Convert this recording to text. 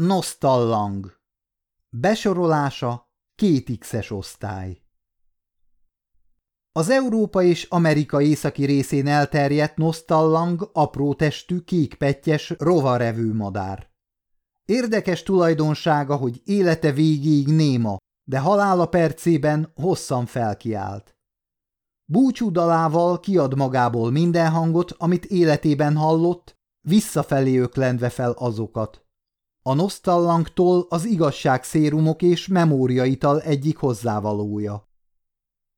Nostallang Besorolása két X-es osztály Az Európa és Amerika északi részén elterjedt Nostallang aprótestű, kékpettyes, rovarevő madár. Érdekes tulajdonsága, hogy élete végéig néma, de halála percében hosszan felkiált. Búcsú dalával kiad magából minden hangot, amit életében hallott, visszafelé öklendve fel azokat. A nosztallangtól az igazság szérumok és memóriaital egyik hozzávalója.